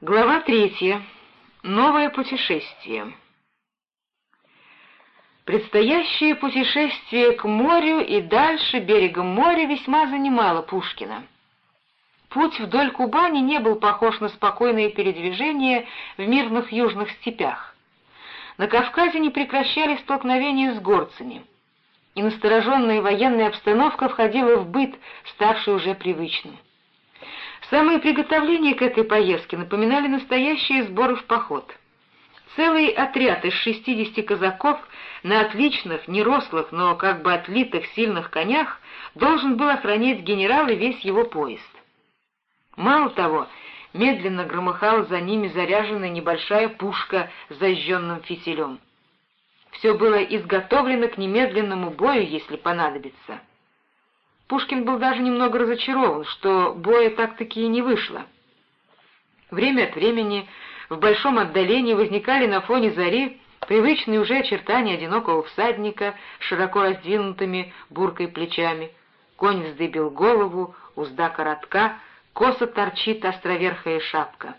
Глава третья. Новое путешествие. Предстоящее путешествие к морю и дальше берегом моря весьма занимало Пушкина. Путь вдоль Кубани не был похож на спокойное передвижение в мирных южных степях. На Кавказе не прекращались столкновения с горцами, и настороженная военная обстановка входила в быт, ставший уже привычным. Самые приготовления к этой поездке напоминали настоящие сборы в поход. Целый отряд из шестидесяти казаков на отличных, нерослых, но как бы отлитых сильных конях должен был охранять генерал и весь его поезд. Мало того, медленно громыхала за ними заряженная небольшая пушка с зажженным фитилем. Все было изготовлено к немедленному бою, если понадобится. Пушкин был даже немного разочарован, что боя так-таки и не вышло. Время от времени в большом отдалении возникали на фоне зари привычные уже очертания одинокого всадника с широко раздвинутыми буркой плечами. Конь вздыбил голову, узда коротка, косо торчит островерхая шапка.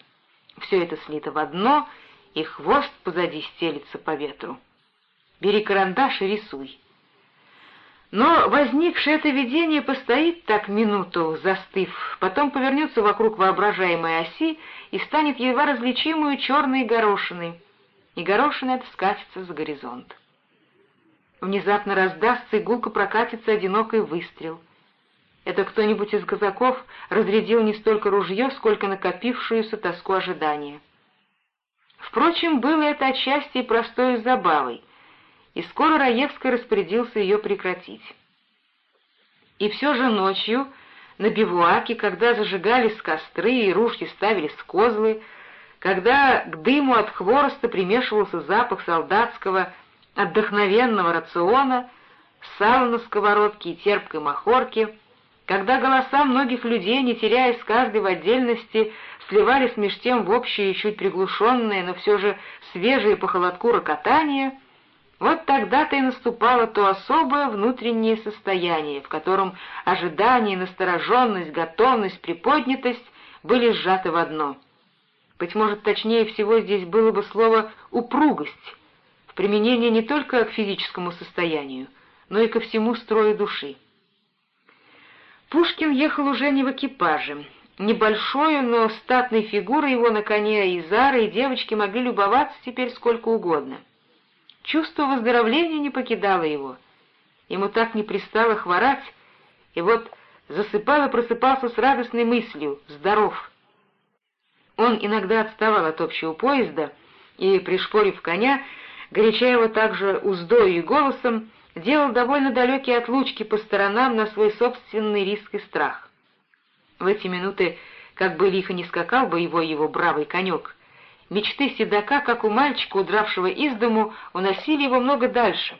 Все это слито в одно, и хвост позади стелится по ветру. Бери карандаш и рисуй. Но возникшее это видение постоит так минуту, застыв, потом повернется вокруг воображаемой оси и станет едва различимую черной горошиной, и горошина эта скатится за горизонт. Внезапно раздастся и гулко прокатится одинокий выстрел. Это кто-нибудь из казаков разрядил не столько ружье, сколько накопившуюся тоску ожидания. Впрочем, было это отчасти простой забавой — и скоро Раевский распорядился ее прекратить. И все же ночью на бивуаке, когда зажигались костры и ружья ставились козлы, когда к дыму от хвороста примешивался запах солдатского отдохновенного рациона, сала на сковородке и терпкой махорки, когда голоса многих людей, не теряясь каждой в отдельности, сливались меж тем в общее чуть приглушенное, но все же свежее по холодку рокотание — вот тогда-то и наступало то особое внутреннее состояние, в котором ожидание, настороженность, готовность, приподнятость были сжаты в одно. Быть может, точнее всего здесь было бы слово «упругость», в применении не только к физическому состоянию, но и ко всему строю души. Пушкин ехал уже не в экипаже. Небольшой, но статной фигурой его на коне и Зара, и девочки могли любоваться теперь сколько угодно. Чувство выздоровления не покидало его. Ему так не пристало хворать, и вот засыпал и просыпался с радостной мыслью «здоров». Он иногда отставал от общего поезда и, пришпорив коня, горяча его также уздою и голосом, делал довольно далекие отлучки по сторонам на свой собственный риск и страх. В эти минуты, как бы лихо не скакал боевой его бравый конек, Мечты седока, как у мальчика, удравшего из дому, уносили его много дальше.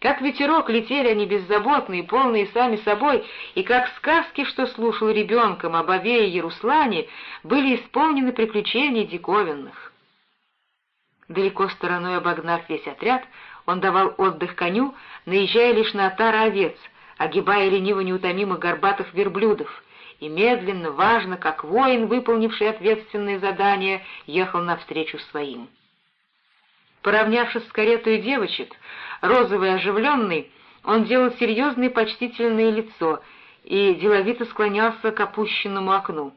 Как ветерок летели они беззаботные, полные сами собой, и как сказки, что слушал ребенком об Ове и Яруслане, были исполнены приключений диковинных. Далеко стороной обогнав весь отряд, он давал отдых коню, наезжая лишь на отара овец, огибая лениво-неутомимо горбатых верблюдов, и медленно, важно, как воин, выполнивший ответственные задания, ехал навстречу своим. Поравнявшись с каретой девочек, розовый оживленный, он делал серьезное почтительное лицо и деловито склонялся к опущенному окну.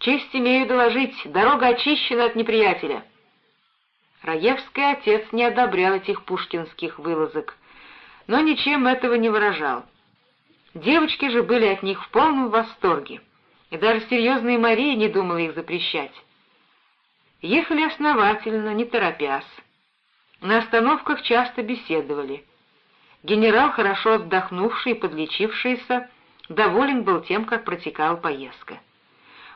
«Честь имею доложить, дорога очищена от неприятеля». Раевский отец не одобрял этих пушкинских вылазок, но ничем этого не выражал. Девочки же были от них в полном восторге, и даже серьезная Мария не думала их запрещать. Ехали основательно, не торопясь. На остановках часто беседовали. Генерал, хорошо отдохнувший и подлечившийся, доволен был тем, как протекала поездка.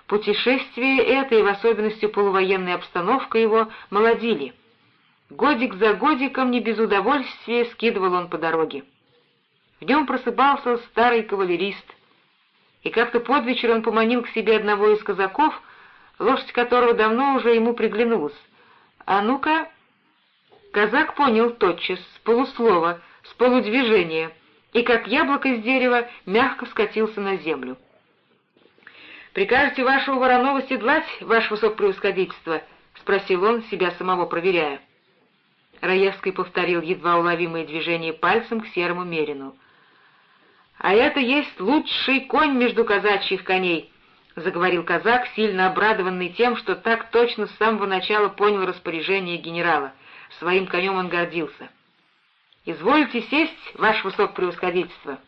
Путешествие это, и в особенности полувоенная обстановка его, молодили. Годик за годиком не без удовольствия скидывал он по дороге. Днем просыпался старый кавалерист, и как-то под вечер он поманил к себе одного из казаков, лошадь которого давно уже ему приглянулась. «А ну-ка!» Казак понял тотчас, с полуслова, с полудвижения, и, как яблоко из дерева, мягко скатился на землю. «Прикажете вашего Воронова седлать, ваше высокопревосходительство?» — спросил он, себя самого проверяя. Раевский повторил едва уловимые движения пальцем к серому мерину. «А это есть лучший конь между казачьих коней», — заговорил казак, сильно обрадованный тем, что так точно с самого начала понял распоряжение генерала. Своим конем он гордился. «Извольте сесть, ваше высокопревосходительство».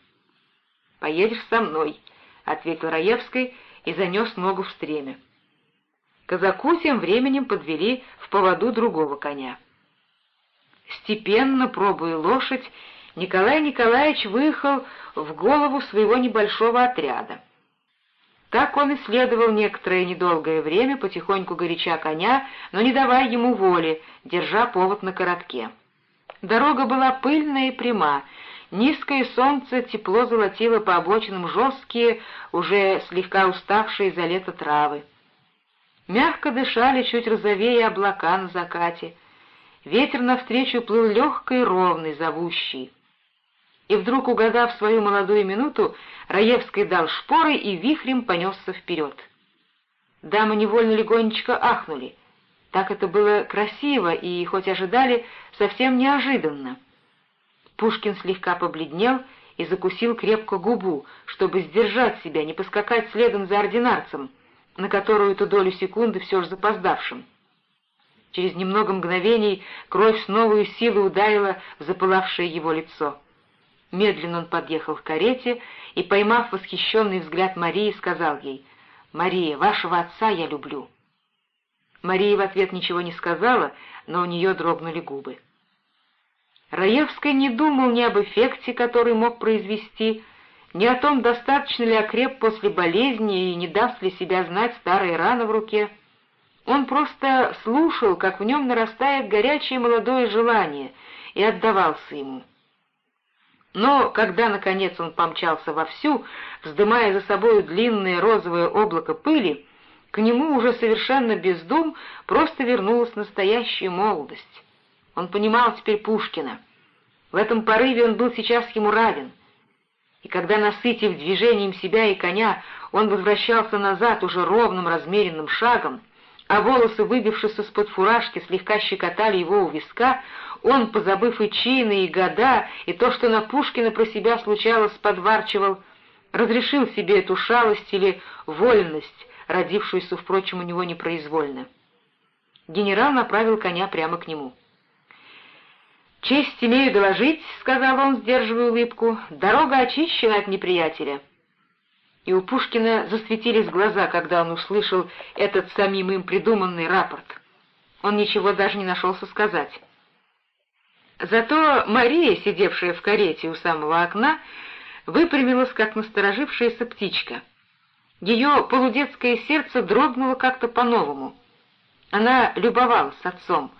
«Поедешь со мной», — ответил Раевский и занес ногу в стремя. Казаку тем временем подвели в поводу другого коня. Степенно, пробуя лошадь, Николай Николаевич выехал в голову своего небольшого отряда. Так он исследовал некоторое недолгое время, потихоньку горяча коня, но не давая ему воли, держа повод на коротке. Дорога была пыльная и пряма, низкое солнце тепло золотило по обочинам жесткие, уже слегка уставшие за лето травы. Мягко дышали чуть розовее облака на закате. Ветер навстречу плыл легкий, ровный, зовущий. И вдруг, угадав свою молодую минуту, Раевский дал шпоры и вихрем понесся вперед. Дамы невольно легонечко ахнули. Так это было красиво и, хоть ожидали, совсем неожиданно. Пушкин слегка побледнел и закусил крепко губу, чтобы сдержать себя, не поскакать следом за ординарцем, на которую-то долю секунды все же запоздавшим. Через немного мгновений кровь с новой силой ударила в запылавшее его лицо. Медленно он подъехал к карете и, поймав восхищенный взгляд Марии, сказал ей, «Мария, вашего отца я люблю». Мария в ответ ничего не сказала, но у нее дрогнули губы. Раевский не думал ни об эффекте, который мог произвести, ни о том, достаточно ли окреп после болезни и не даст ли себя знать старая рана в руке. Он просто слушал, как в нем нарастает горячее молодое желание, и отдавался ему. Но когда, наконец, он помчался вовсю, вздымая за собою длинное розовое облако пыли, к нему уже совершенно без дум просто вернулась настоящая молодость. Он понимал теперь Пушкина. В этом порыве он был сейчас ему равен. И когда, насытив движением себя и коня, он возвращался назад уже ровным размеренным шагом, а волосы, выбившись из-под фуражки, слегка щекотали его у виска, он, позабыв и чины, и года, и то, что на Пушкина про себя случалось, подварчивал, разрешил себе эту шалость или вольность, родившуюся, впрочем, у него непроизвольно. Генерал направил коня прямо к нему. «Честь имею доложить», — сказал он, сдерживая улыбку, — «дорога очищена от неприятеля» и у Пушкина засветились глаза, когда он услышал этот самим им придуманный рапорт. Он ничего даже не нашелся сказать. Зато Мария, сидевшая в карете у самого окна, выпрямилась, как насторожившаяся птичка. Ее полудетское сердце дрогнуло как-то по-новому. Она любовалась отцом,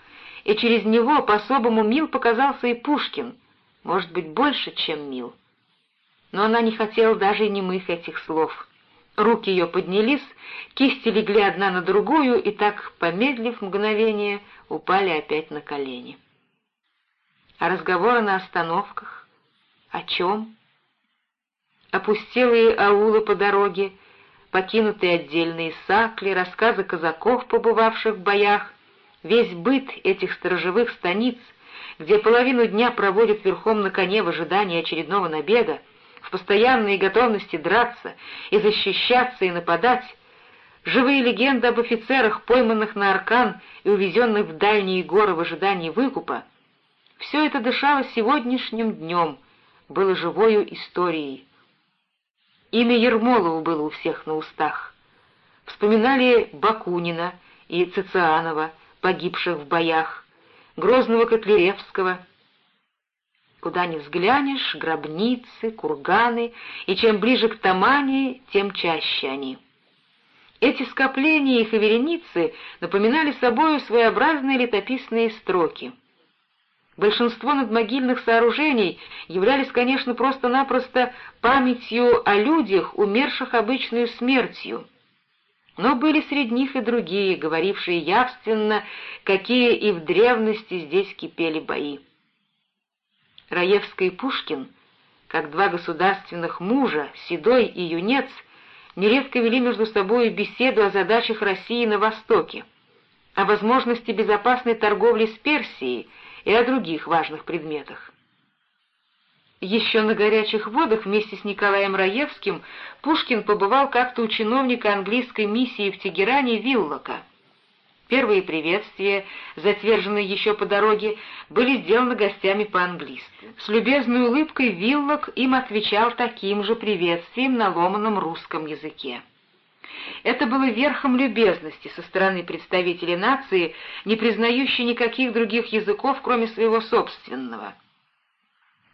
и через него по-особому мил показался и Пушкин, может быть, больше, чем мил но она не хотела даже немых этих слов. Руки ее поднялись, кисти легли одна на другую, и так, помедлив мгновение, упали опять на колени. А разговоры на остановках? О чем? Опустелые аулы по дороге, покинутые отдельные сакли, рассказы казаков, побывавших в боях, весь быт этих сторожевых станиц, где половину дня проводят верхом на коне в ожидании очередного набега, в постоянной готовности драться и защищаться и нападать, живые легенды об офицерах, пойманных на аркан и увезенных в дальние горы в ожидании выкупа, все это дышало сегодняшним днем, было живою историей. Имя Ермолова было у всех на устах. Вспоминали Бакунина и Цицианова, погибших в боях, Грозного Котляревского — Куда ни взглянешь, гробницы, курганы, и чем ближе к Тамане, тем чаще они. Эти скопления их и вереницы напоминали собою своеобразные летописные строки. Большинство надмогильных сооружений являлись, конечно, просто-напросто памятью о людях, умерших обычную смертью. Но были среди них и другие, говорившие явственно, какие и в древности здесь кипели бои. Раевский и Пушкин, как два государственных мужа, седой и юнец, нередко вели между собой беседу о задачах России на Востоке, о возможности безопасной торговли с Персией и о других важных предметах. Еще на горячих водах вместе с Николаем Раевским Пушкин побывал как-то у чиновника английской миссии в Тегеране Виллока. Первые приветствия, затверженные еще по дороге, были сделаны гостями по-английски. С любезной улыбкой Виллок им отвечал таким же приветствием на ломаном русском языке. Это было верхом любезности со стороны представителей нации, не признающей никаких других языков, кроме своего собственного.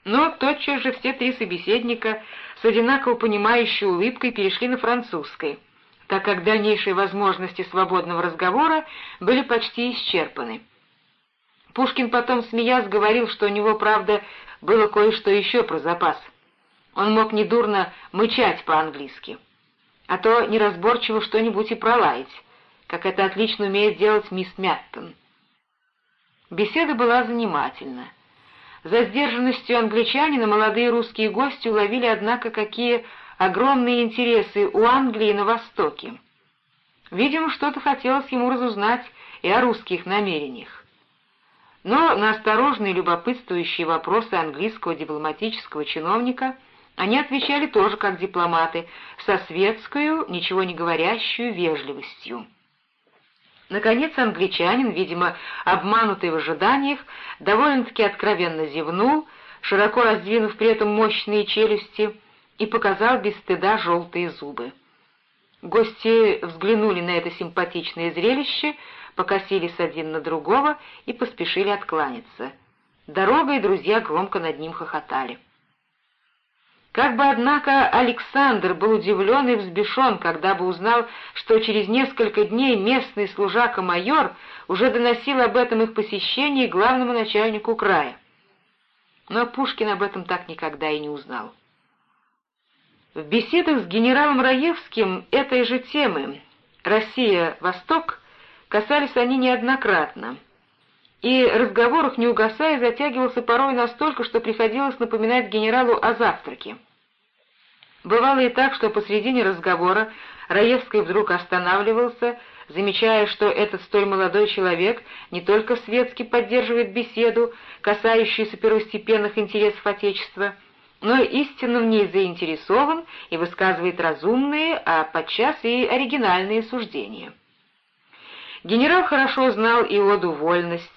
Но тотчас же все три собеседника с одинаково понимающей улыбкой перешли на французский так как дальнейшие возможности свободного разговора были почти исчерпаны. Пушкин потом, смеясь, говорил, что у него, правда, было кое-что еще про запас. Он мог недурно мычать по-английски, а то неразборчиво что-нибудь и пролаять, как это отлично умеет делать мисс Мяттон. Беседа была занимательна. За сдержанностью англичанина молодые русские гости уловили, однако, какие огромные интересы у Англии на Востоке. Видимо, что-то хотелось ему разузнать и о русских намерениях. Но на осторожные любопытствующие вопросы английского дипломатического чиновника они отвечали тоже как дипломаты, со светскую, ничего не говорящую вежливостью. Наконец англичанин, видимо, обманутый в ожиданиях, довольно-таки откровенно зевнул, широко раздвинув при этом мощные челюсти, и показал без стыда желтые зубы. Гости взглянули на это симпатичное зрелище, покосились один на другого и поспешили откланяться. Дорогой друзья громко над ним хохотали. Как бы, однако, Александр был удивлен и взбешен, когда бы узнал, что через несколько дней местный служака-майор уже доносил об этом их посещении главному начальнику края. Но Пушкин об этом так никогда и не узнал. В беседах с генералом Раевским этой же темы «Россия-Восток» касались они неоднократно, и разговор их не угасая затягивался порой настолько, что приходилось напоминать генералу о завтраке. Бывало и так, что посредине разговора Раевский вдруг останавливался, замечая, что этот столь молодой человек не только светски поддерживает беседу, касающуюся первостепенных интересов Отечества, но истинно в ней заинтересован и высказывает разумные, а подчас и оригинальные суждения. Генерал хорошо знал и оду «Вольность»,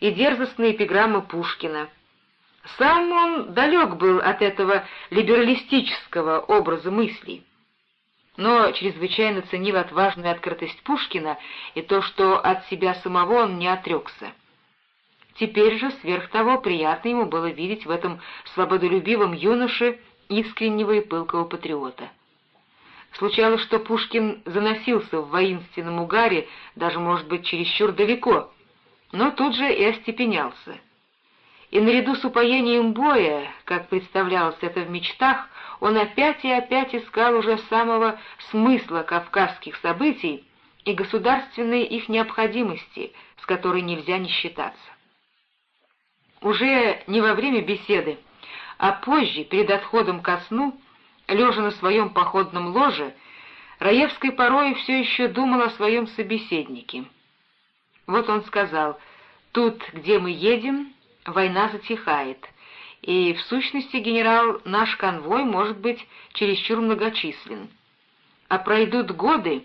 и дерзостные эпиграммы Пушкина. Сам он далек был от этого либералистического образа мыслей, но чрезвычайно ценил отважную открытость Пушкина и то, что от себя самого он не отрекся. Теперь же, сверх того, приятно ему было видеть в этом свободолюбивом юноше искреннего и пылкого патриота. Случалось, что Пушкин заносился в воинственном угаре, даже, может быть, чересчур далеко, но тут же и остепенялся. И наряду с упоением боя, как представлялось это в мечтах, он опять и опять искал уже самого смысла кавказских событий и государственной их необходимости, с которой нельзя не считаться. Уже не во время беседы, а позже, перед отходом ко сну, лежа на своем походном ложе, Раевский порой все еще думал о своем собеседнике. Вот он сказал, «Тут, где мы едем, война затихает, и, в сущности, генерал, наш конвой может быть чересчур многочислен. А пройдут годы,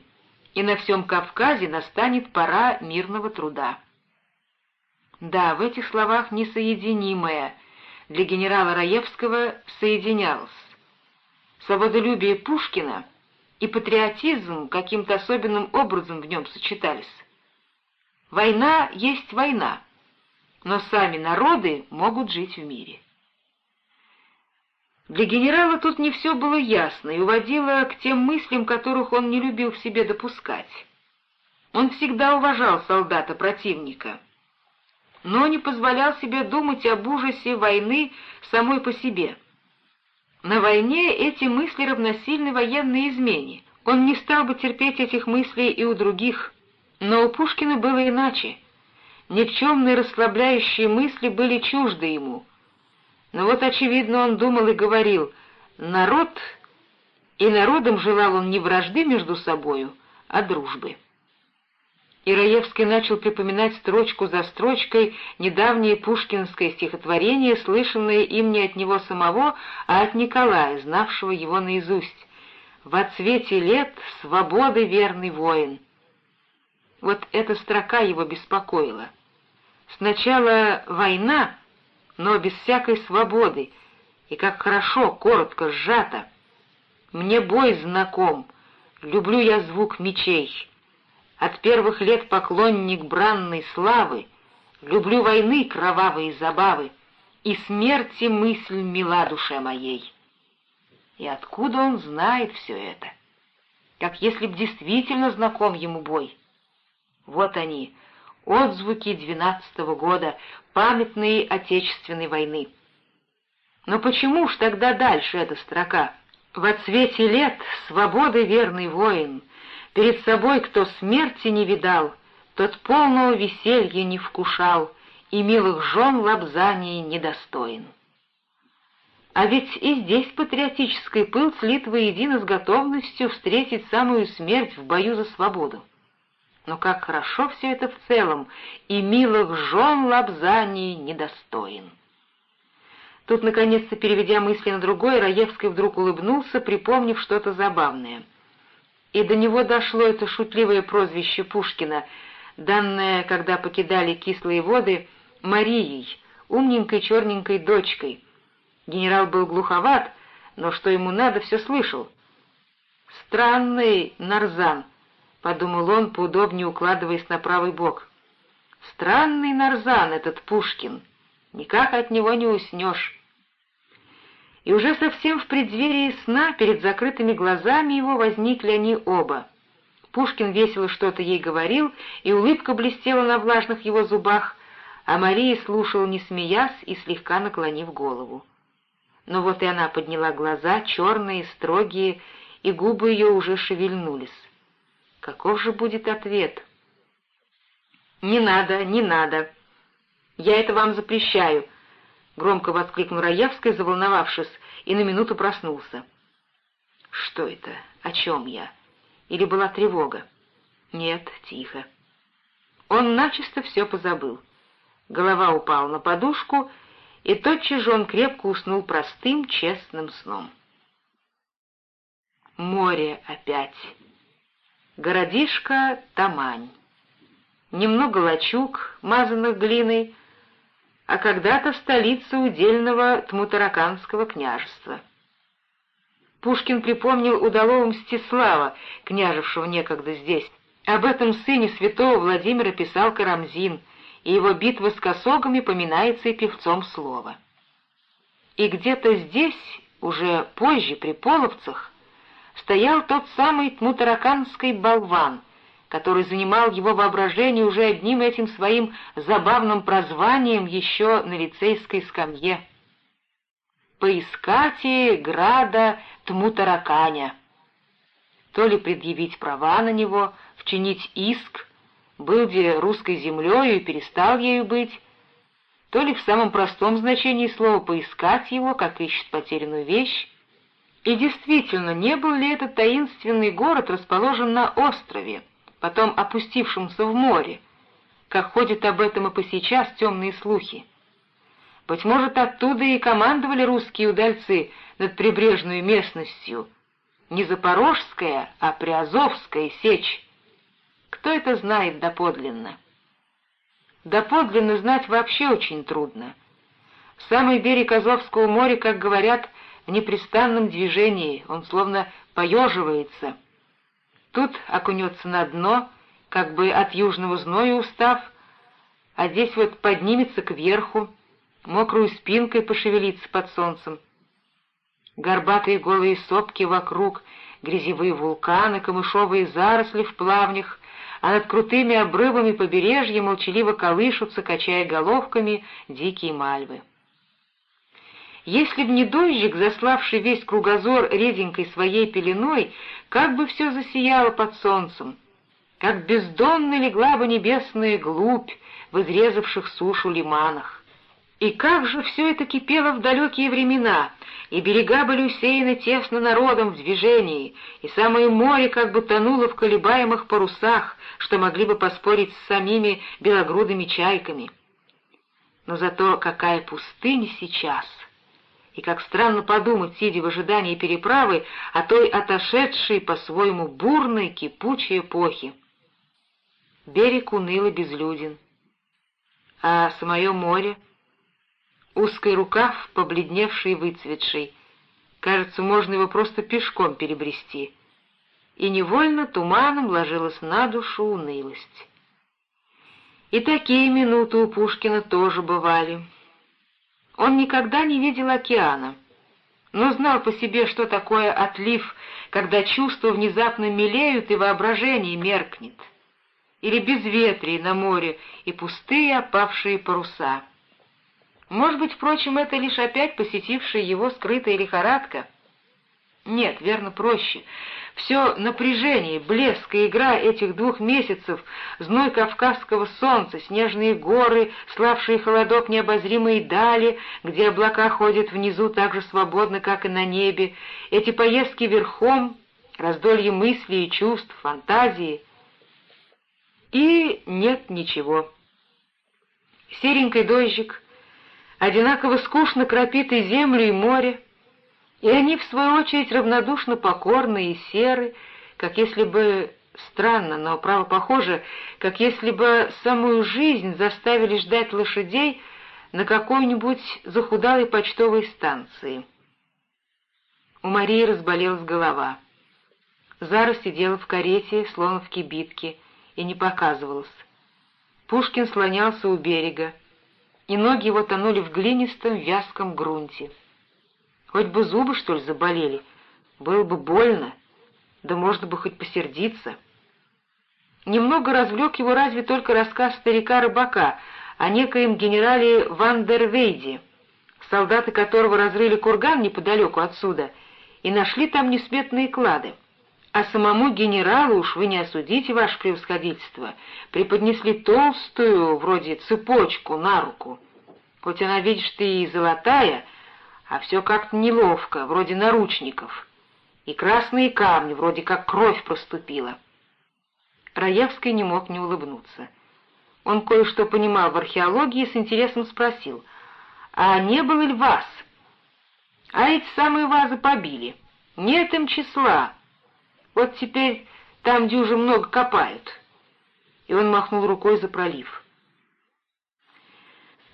и на всем Кавказе настанет пора мирного труда». Да, в этих словах несоединимое для генерала Раевского соединялось. Свободолюбие Пушкина и патриотизм каким-то особенным образом в нем сочетались. Война есть война, но сами народы могут жить в мире. Для генерала тут не все было ясно и уводило к тем мыслям, которых он не любил в себе допускать. Он всегда уважал солдата противника — но не позволял себе думать об ужасе войны самой по себе. На войне эти мысли равносильны военной измене. Он не стал бы терпеть этих мыслей и у других, но у Пушкина было иначе. Никчемные расслабляющие мысли были чужды ему. Но вот, очевидно, он думал и говорил, народ и народом желал он не вражды между собою, а дружбы. Ираевский начал припоминать строчку за строчкой недавнее пушкинское стихотворение, слышанное им не от него самого, а от Николая, знавшего его наизусть. «Во цвете лет свободы верный воин». Вот эта строка его беспокоила. Сначала война, но без всякой свободы, и как хорошо, коротко, сжато. Мне бой знаком, люблю я звук мечей. От первых лет поклонник бранной славы, Люблю войны кровавые забавы, И смерти мысль мила душе моей. И откуда он знает все это? Как если б действительно знаком ему бой. Вот они, отзвуки двенадцатого года, памятные Отечественной войны. Но почему ж тогда дальше эта строка? «Во цвете лет свободы верный воин, Перед собой кто смерти не видал, Тот полного веселья не вкушал И милых жен лапзаний недостоин. А ведь и здесь патриотический пыл слит воедино с готовностью встретить самую смерть в бою за свободу. Но как хорошо все это в целом, и милых жен лапзаний недостоин. Тут, наконец-то, переведя мысли на другой, Раевский вдруг улыбнулся, припомнив что-то забавное — и до него дошло это шутливое прозвище Пушкина, данное, когда покидали кислые воды, Марией, умненькой черненькой дочкой. Генерал был глуховат, но что ему надо, все слышал. «Странный Нарзан», — подумал он, поудобнее укладываясь на правый бок. «Странный Нарзан этот Пушкин, никак от него не уснешь» и уже совсем в преддверии сна перед закрытыми глазами его возникли они оба. Пушкин весело что-то ей говорил, и улыбка блестела на влажных его зубах, а Мария слушала, не смеясь и слегка наклонив голову. Но вот и она подняла глаза, черные, строгие, и губы ее уже шевельнулись. Каков же будет ответ? «Не надо, не надо. Я это вам запрещаю», Громко воскликнул Раевский, заволновавшись, и на минуту проснулся. «Что это? О чем я? Или была тревога?» «Нет, тихо». Он начисто все позабыл. Голова упала на подушку, и тотчас же он крепко уснул простым, честным сном. Море опять. Городишко Тамань. Немного лачуг, мазанных глиной, а когда-то столица удельного Тмутараканского княжества. Пушкин припомнил удалого Мстислава, княжевшего некогда здесь. Об этом сыне святого Владимира писал Карамзин, и его битва с косогами поминается и певцом слова. И где-то здесь, уже позже, при Половцах, стоял тот самый Тмутараканский болван — который занимал его воображение уже одним этим своим забавным прозванием еще на лицейской скамье. «Поискати града Тмутараканя». То ли предъявить права на него, вчинить иск, был где русской землею и перестал ею быть, то ли в самом простом значении слова «поискать его», как ищет потерянную вещь, и действительно, не был ли этот таинственный город расположен на острове, потом опустившемся в море, как ходят об этом и по сейчас темные слухи. Быть может, оттуда и командовали русские удальцы над прибрежной местностью. Не Запорожская, а Приазовская сечь. Кто это знает доподлинно? Доподлинно знать вообще очень трудно. Самый берег Азовского моря, как говорят, в непрестанном движении, он словно поеживается — Тут окунется на дно, как бы от южного зноя устав, а здесь вот поднимется кверху, мокрую спинкой пошевелится под солнцем. Горбатые голые сопки вокруг, грязевые вулканы, камышовые заросли в плавнях, а над крутыми обрывами побережья молчаливо колышутся, качая головками, дикие мальвы. Если б не дождик, заславший весь кругозор реденькой своей пеленой, как бы все засияло под солнцем, как бездонно легла бы небесная глубь в изрезавших сушу лиманах. И как же все это кипело в далекие времена, и берега были усеяны тесно народом в движении, и самое море как бы тонуло в колебаемых парусах, что могли бы поспорить с самими белогрудыми чайками. Но зато какая пустыня сейчас! И как странно подумать, сидя в ожидании переправы, о той отошедшей по-своему бурной, кипучей эпохе. Берег уныло безлюден. А самое море — узкий рукав, побледневший и выцветший. Кажется, можно его просто пешком перебрести. И невольно туманом ложилась на душу унылость. И такие минуты у Пушкина тоже бывали. Он никогда не видел океана, но знал по себе, что такое отлив, когда чувства внезапно мелеют и воображение меркнет, или безветрие на море и пустые опавшие паруса. Может быть, впрочем, это лишь опять посетившая его скрытая лихорадка? Нет, верно, проще. Все напряжение, блеск и игра этих двух месяцев, зной кавказского солнца, снежные горы, славшие холодок необозримые дали, где облака ходят внизу так же свободно, как и на небе, эти поездки верхом, раздолье мыслей и чувств, фантазии. И нет ничего. Серенький дождик — одинаково скучно кропит и землю, и море, и они, в свою очередь, равнодушно покорны и серы, как если бы, странно, но право похоже, как если бы самую жизнь заставили ждать лошадей на какой-нибудь захудалой почтовой станции. У Марии разболелась голова. Зара сидела в карете, словно в кибитке, и не показывалась. Пушкин слонялся у берега и ноги его тонули в глинистом вязком грунте. Хоть бы зубы, что ли, заболели, было бы больно, да можно бы хоть посердиться. Немного развлек его разве только рассказ старика-рыбака о некоем генерале Ван дер Вейде, солдаты которого разрыли курган неподалеку отсюда и нашли там несметные клады. А самому генералу, уж вы не осудите, ваше превосходительство, преподнесли толстую, вроде цепочку, на руку. Хоть она, видишь ты, и золотая, а все как-то неловко, вроде наручников. И красные камни, вроде как кровь проступила. Раевский не мог не улыбнуться. Он кое-что понимал в археологии и с интересом спросил, «А не было ли вас?» «А эти самые вазы побили. Нет им числа». Вот теперь там, уже много копают. И он махнул рукой за пролив.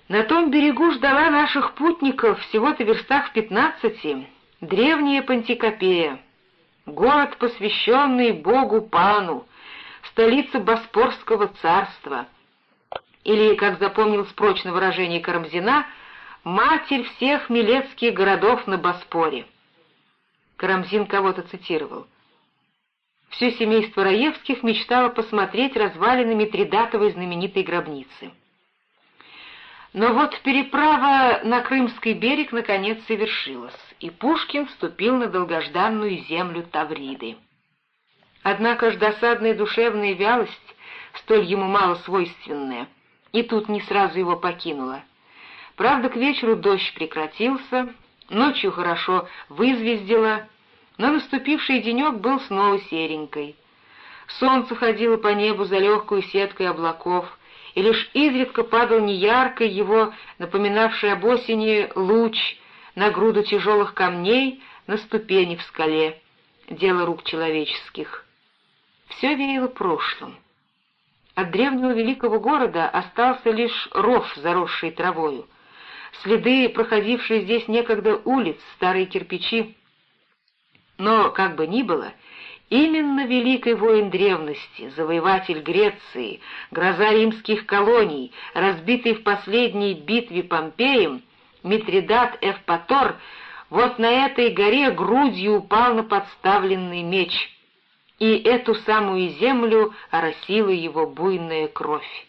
На том берегу ждала наших путников всего-то верстах в пятнадцати древняя Пантикопея, город, посвященный богу Пану, столица Боспорского царства, или, как запомнил спрочно выражение Карамзина, «матерь всех милецких городов на Боспоре». Карамзин кого-то цитировал. Все семейство Раевских мечтало посмотреть развалины Митридатовой знаменитой гробницы. Но вот переправа на Крымский берег наконец совершилась, и Пушкин вступил на долгожданную землю Тавриды. Однако ж досадная душевная вялость, столь ему мало свойственная, и тут не сразу его покинула. Правда, к вечеру дождь прекратился, ночью хорошо вызвездило, но наступивший денек был снова серенькой. Солнце ходило по небу за легкую сеткой облаков, и лишь изредка падал неяркий его, напоминавший об осени, луч на груду тяжелых камней на ступени в скале, дело рук человеческих. Все веяло прошлым. От древнего великого города остался лишь ров, заросший травою, следы, проходившие здесь некогда улиц, старые кирпичи, но, как бы ни было, именно великий воин древности, завоеватель Греции, гроза римских колоний, разбитый в последней битве Помпеем, Митридат Эвпатор, вот на этой горе грудью упал на подставленный меч, и эту самую землю оросила его буйная кровь.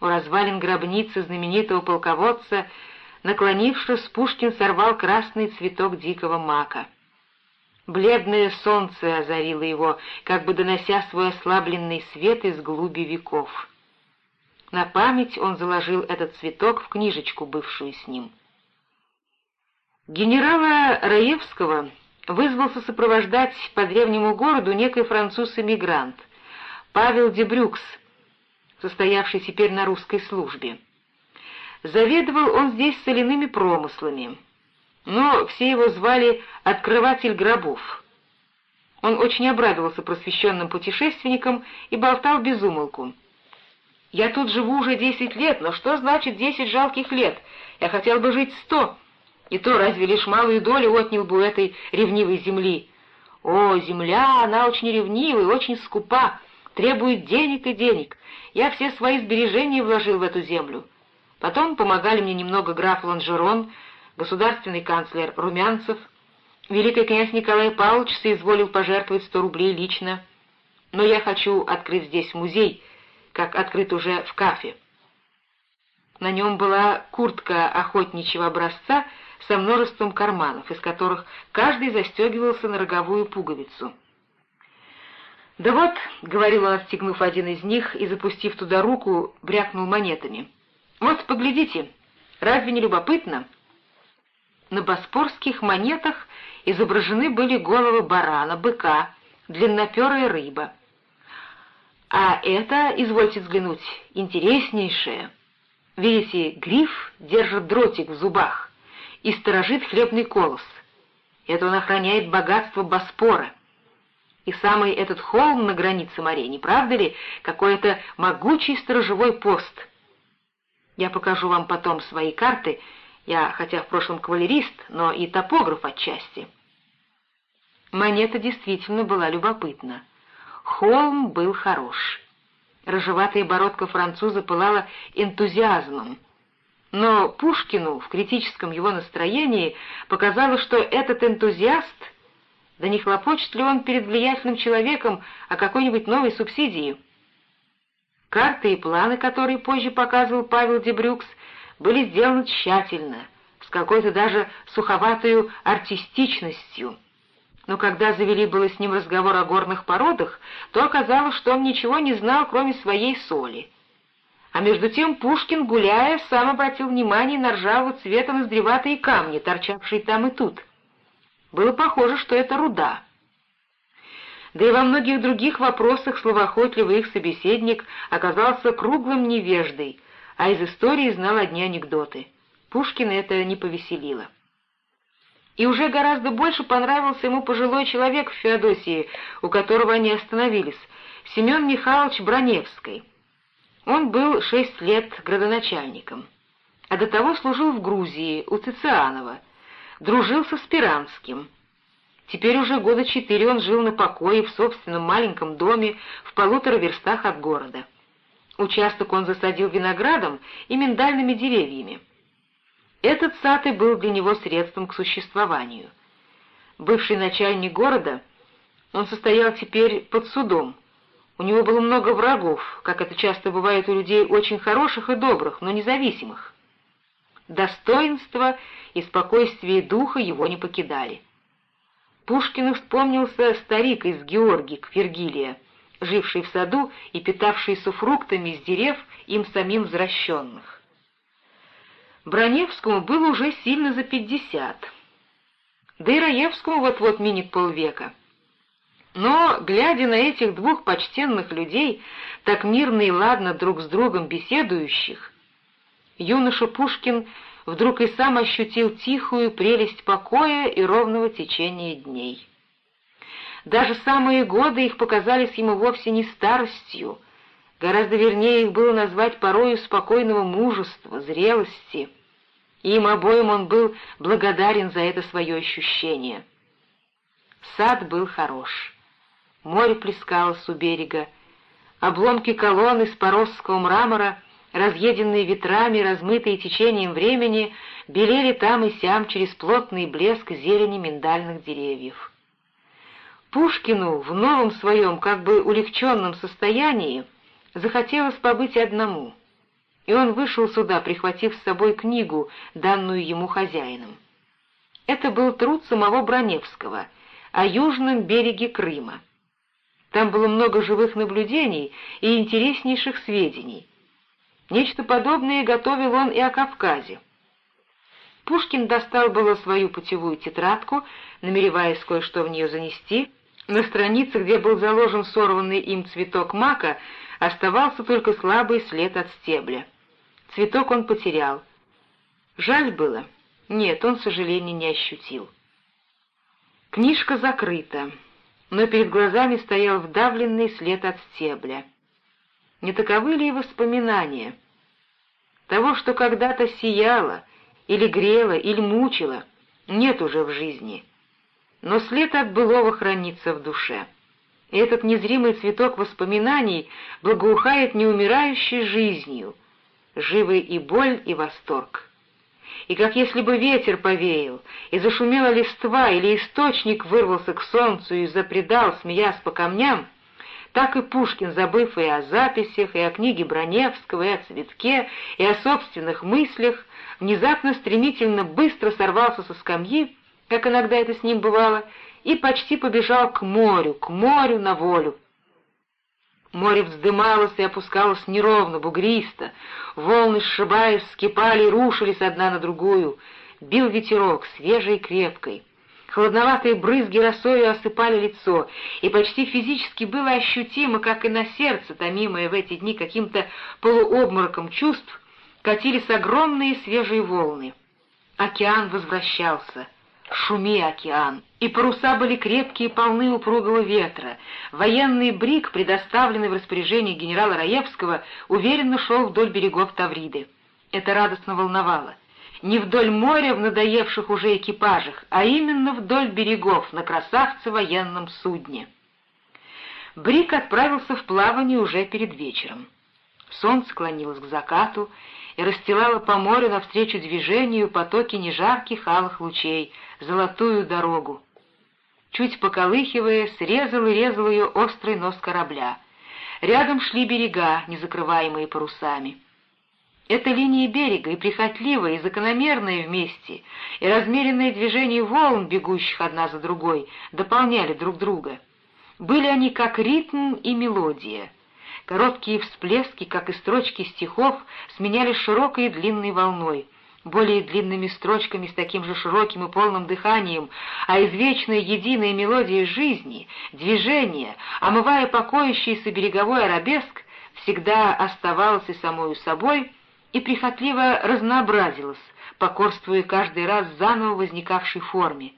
У развалин гробницы знаменитого полководца, наклонившись, Пушкин сорвал красный цветок дикого мака — Бледное солнце озарило его, как бы донося свой ослабленный свет из глуби веков. На память он заложил этот цветок в книжечку, бывшую с ним. Генерала Раевского вызвался сопровождать по древнему городу некий француз-эмигрант, Павел Дебрюкс, состоявший теперь на русской службе. Заведовал он здесь соляными промыслами, но все его звали «открыватель гробов». Он очень обрадовался просвещенным путешественникам и болтал без умолку. «Я тут живу уже десять лет, но что значит десять жалких лет? Я хотел бы жить сто, и то разве лишь малую долю отнял бы у этой ревнивой земли. О, земля, она очень ревнива и очень скупа, требует денег и денег. Я все свои сбережения вложил в эту землю. Потом помогали мне немного граф Ланжерон, государственный канцлер Румянцев. Великий князь Николай Павлович соизволил пожертвовать сто рублей лично. Но я хочу открыть здесь музей, как открыт уже в Кафе. На нем была куртка охотничьего образца со множеством карманов, из которых каждый застегивался на роговую пуговицу. «Да вот», — говорил он, отстегнув один из них и, запустив туда руку, брякнул монетами. «Вот, поглядите, разве не любопытно?» На боспорских монетах изображены были головы барана, быка, длинноперая рыба. А это, извольте взглянуть, интереснейшее. Видите, гриф держит дротик в зубах и сторожит хлебный колос. Это он охраняет богатство Боспора. И самый этот холм на границе морей, не правда ли, какой-то могучий сторожевой пост. Я покажу вам потом свои карты, я хотя в прошлом кавалерист, но и топограф отчасти. Монета действительно была любопытна. Холм был хорош. Рыжеватая бородка француза пылала энтузиазмом. Но Пушкину в критическом его настроении показалось, что этот энтузиаст да не хлопочет ли он перед влиятельным человеком о какой-нибудь новой субсидии? Карты и планы, которые позже показывал Павел Дебрюкс, были сделаны тщательно, с какой-то даже суховатой артистичностью. Но когда завели было с ним разговор о горных породах, то оказалось, что он ничего не знал, кроме своей соли. А между тем Пушкин, гуляя, сам обратил внимание на ржавого цвета ноздреватые камни, торчавшие там и тут — было похоже, что это руда. Да и во многих других вопросах словоохотливый их собеседник оказался круглым невеждой, а из истории знал одни анекдоты. Пушкина это не повеселило. И уже гораздо больше понравился ему пожилой человек в Феодосии, у которого они остановились, Семен Михайлович Броневский. Он был шесть лет градоначальником, а до того служил в Грузии, у Цицианова — дружил со Спиранским. Теперь уже года четыре он жил на покое в собственном маленьком доме в полутора верстах от города. Участок он засадил виноградом и миндальными деревьями. Этот сад и был для него средством к существованию. Бывший начальник города, он состоял теперь под судом. У него было много врагов, как это часто бывает у людей очень хороших и добрых, но независимых. Достоинство и спокойствие духа его не покидали. Пушкину вспомнился старик из Георгик, Вергилия, живший в саду и питавшийся фруктами из дерев им самим возвращенных. Броневскому было уже сильно за пятьдесят, да и Раевскому вот-вот минит полвека. Но, глядя на этих двух почтенных людей, так мирно и ладно друг с другом беседующих, юноша Пушкин вдруг и сам ощутил тихую прелесть покоя и ровного течения дней. Даже самые годы их показались ему вовсе не старостью, гораздо вернее их было назвать порою спокойного мужества, зрелости. им обоим он был благодарен за это свое ощущение. Сад был хорош. Море плескалось у берега. Обломки колонн из поросского мрамора — разъеденные ветрами, размытые течением времени, белели там и сям через плотный блеск зелени миндальных деревьев. Пушкину в новом своем, как бы улегченном состоянии, захотелось побыть одному, и он вышел сюда, прихватив с собой книгу, данную ему хозяином. Это был труд самого Броневского о южном береге Крыма. Там было много живых наблюдений и интереснейших сведений — Нечто подобное готовил он и о Кавказе. Пушкин достал было свою путевую тетрадку, намереваясь кое-что в нее занести. На странице, где был заложен сорванный им цветок мака, оставался только слабый след от стебля. Цветок он потерял. Жаль было. Нет, он сожаления не ощутил. Книжка закрыта, но перед глазами стоял вдавленный след от стебля. Не таковы ли и воспоминания? Того, что когда-то сияло, или грело, или мучило, нет уже в жизни. Но след от былого хранится в душе. И этот незримый цветок воспоминаний благоухает неумирающей жизнью, живы и боль, и восторг и как если бы ветер повеял, и зашумела листва, или источник вырвался к солнцу и запредал, смеясь по камням, так и Пушкин, забыв и о записях, и о книге Броневского, и о цветке, и о собственных мыслях, внезапно стремительно быстро сорвался со скамьи, как иногда это с ним бывало, и почти побежал к морю, к морю на волю. Море вздымалось и опускалось неровно, бугристо, волны, сшибаясь, скипали и рушились одна на другую. Бил ветерок, свежий и крепкий. Холодноватые брызги росою осыпали лицо, и почти физически было ощутимо, как и на сердце, томимое в эти дни каким-то полуобмороком чувств, катились огромные свежие волны. Океан возвращался — Шуми океан, и паруса были крепкие и полны упругого ветра. Военный бриг, предоставленный в распоряжение генерала Раевского, уверенно шел вдоль берегов Тавриды. Это радостно волновало. Не вдоль моря в надоевших уже экипажах, а именно вдоль берегов на красавце военном судне. Брик отправился в плавание уже перед вечером. Солнце клонилось к закату, и расстилала по морю навстречу движению потоки нежарких алых лучей, золотую дорогу. Чуть поколыхивая, срезал и резал ее острый нос корабля. Рядом шли берега, не закрываемые парусами. Эта линия берега и прихотливая, и закономерная вместе, и размеренное движение волн, бегущих одна за другой, дополняли друг друга. Были они как ритм и мелодия — Короткие всплески, как и строчки стихов, сменялись широкой и длинной волной, более длинными строчками с таким же широким и полным дыханием, а извечная единая мелодия жизни, движения, омывая покоящийся береговой арабеск, всегда оставалась и самою собой и прихотливо разнообразилась, покорствуя каждый раз заново возникавшей форме.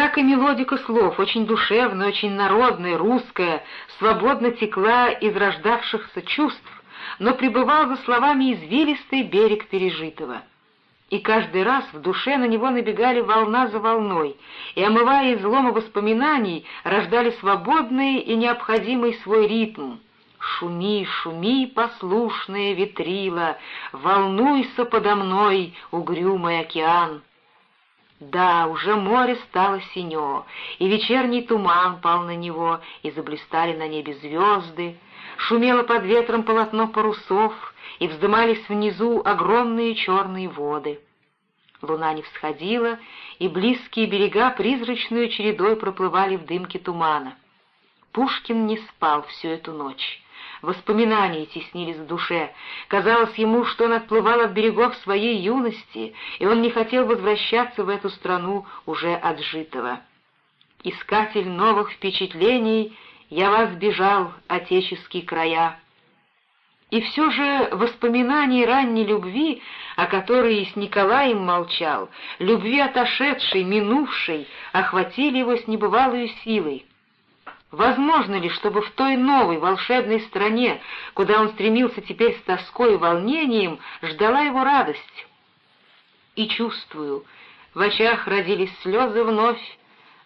Так и мелодика слов, очень душевная, очень народная, русская, свободно текла из рождавшихся чувств, но пребывал за словами извилистый берег пережитого. И каждый раз в душе на него набегали волна за волной, и, омывая излома воспоминаний, рождали свободный и необходимый свой ритм. «Шуми, шуми, послушная ветрила, волнуйся подо мной, угрюмый океан!» Да, уже море стало синё, и вечерний туман пал на него, и заблистали на небе звезды, шумело под ветром полотно парусов, и вздымались внизу огромные черные воды. Луна не всходила, и близкие берега призрачную чередой проплывали в дымке тумана. Пушкин не спал всю эту ночь. Воспоминания теснились в душе. Казалось ему, что он отплывал от берегов своей юности, и он не хотел возвращаться в эту страну уже отжитого. Искатель новых впечатлений, я вас бежал, отеческие края. И все же воспоминания ранней любви, о которой с Николаем молчал, любви отошедшей, минувшей, охватили его с небывалой силой. Возможно ли, чтобы в той новой волшебной стране, куда он стремился теперь с тоской и волнением, ждала его радость? И чувствую, в очах родились слезы вновь,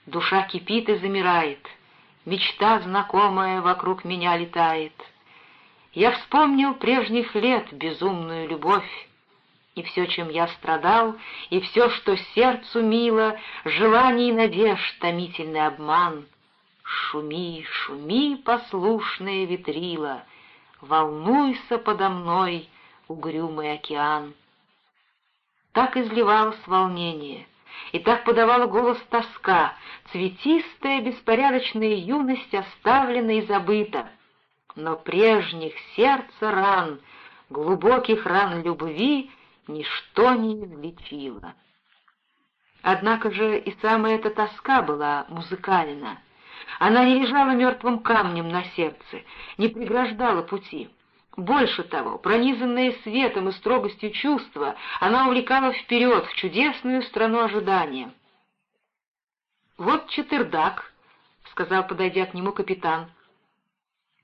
душа кипит и замирает, мечта знакомая вокруг меня летает. Я вспомнил прежних лет безумную любовь, и все, чем я страдал, и все, что сердцу мило, желаний и надежд томительный обман — Шуми, шуми, послушная ветрила, Волнуйся подо мной, угрюмый океан. Так изливалось волнение, и так подавала голос тоска, Цветистая беспорядочная юность оставлена и забыта. Но прежних сердца ран глубоких ран любви ничто не излечило. Однако же и самая эта тоска была музыкальна. Она не лежала мертвым камнем на сердце, не преграждала пути. Больше того, пронизанная светом и строгостью чувства, она увлекала вперед, в чудесную страну ожидания. «Вот четырдак», — сказал, подойдя к нему капитан.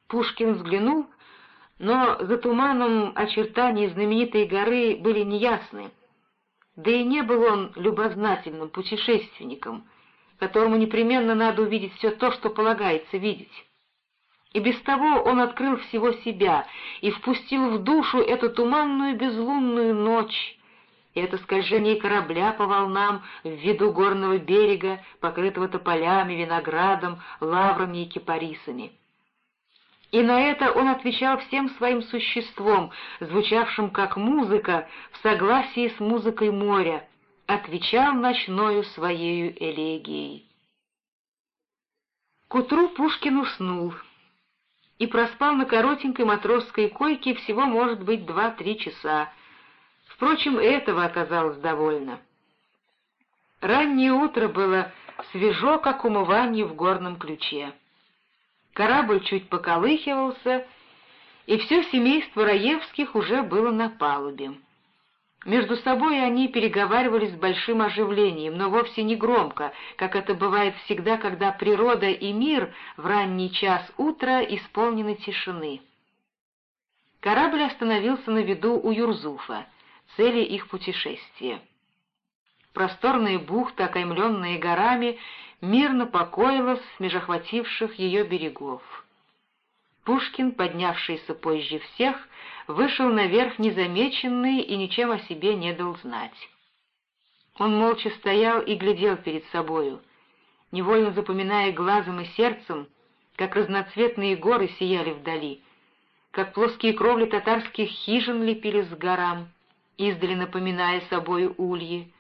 Пушкин взглянул, но за туманом очертания знаменитой горы были неясны. Да и не был он любознательным путешественником, которому непременно надо увидеть все то, что полагается видеть. И без того он открыл всего себя и впустил в душу эту туманную безлунную ночь, и это скольжение корабля по волнам в виду горного берега, покрытого тополями, виноградом, лаврами и кипарисами. И на это он отвечал всем своим существом, звучавшим как музыка в согласии с музыкой моря, отвечал ночною своею элегией. К утру Пушкин уснул и проспал на коротенькой матросской койке всего, может быть, два-три часа. Впрочем, этого оказалось довольно. Раннее утро было свежо, как умывание в горном ключе. Корабль чуть поколыхивался, и все семейство Раевских уже было на палубе. Между собой они переговаривались с большим оживлением, но вовсе не громко, как это бывает всегда, когда природа и мир в ранний час утра исполнены тишины. Корабль остановился на виду у Юрзуфа, цели их путешествия. Просторная бухта, окаймленная горами, мирно покоилась с межохвативших ее берегов. Пушкин, поднявшийся позже всех, вышел наверх незамеченный и ничем о себе не дал знать. Он молча стоял и глядел перед собою, невольно запоминая глазом и сердцем, как разноцветные горы сияли вдали, как плоские кровли татарских хижин лепились с горам, издали напоминая собою ульи,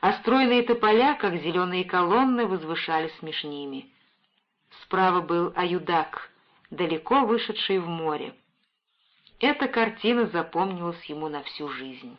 а стройные тополя, как зеленые колонны, возвышались меж. Справа был Аюдак, далеко вышедший в море. Эта картина запомнилась ему на всю жизнь.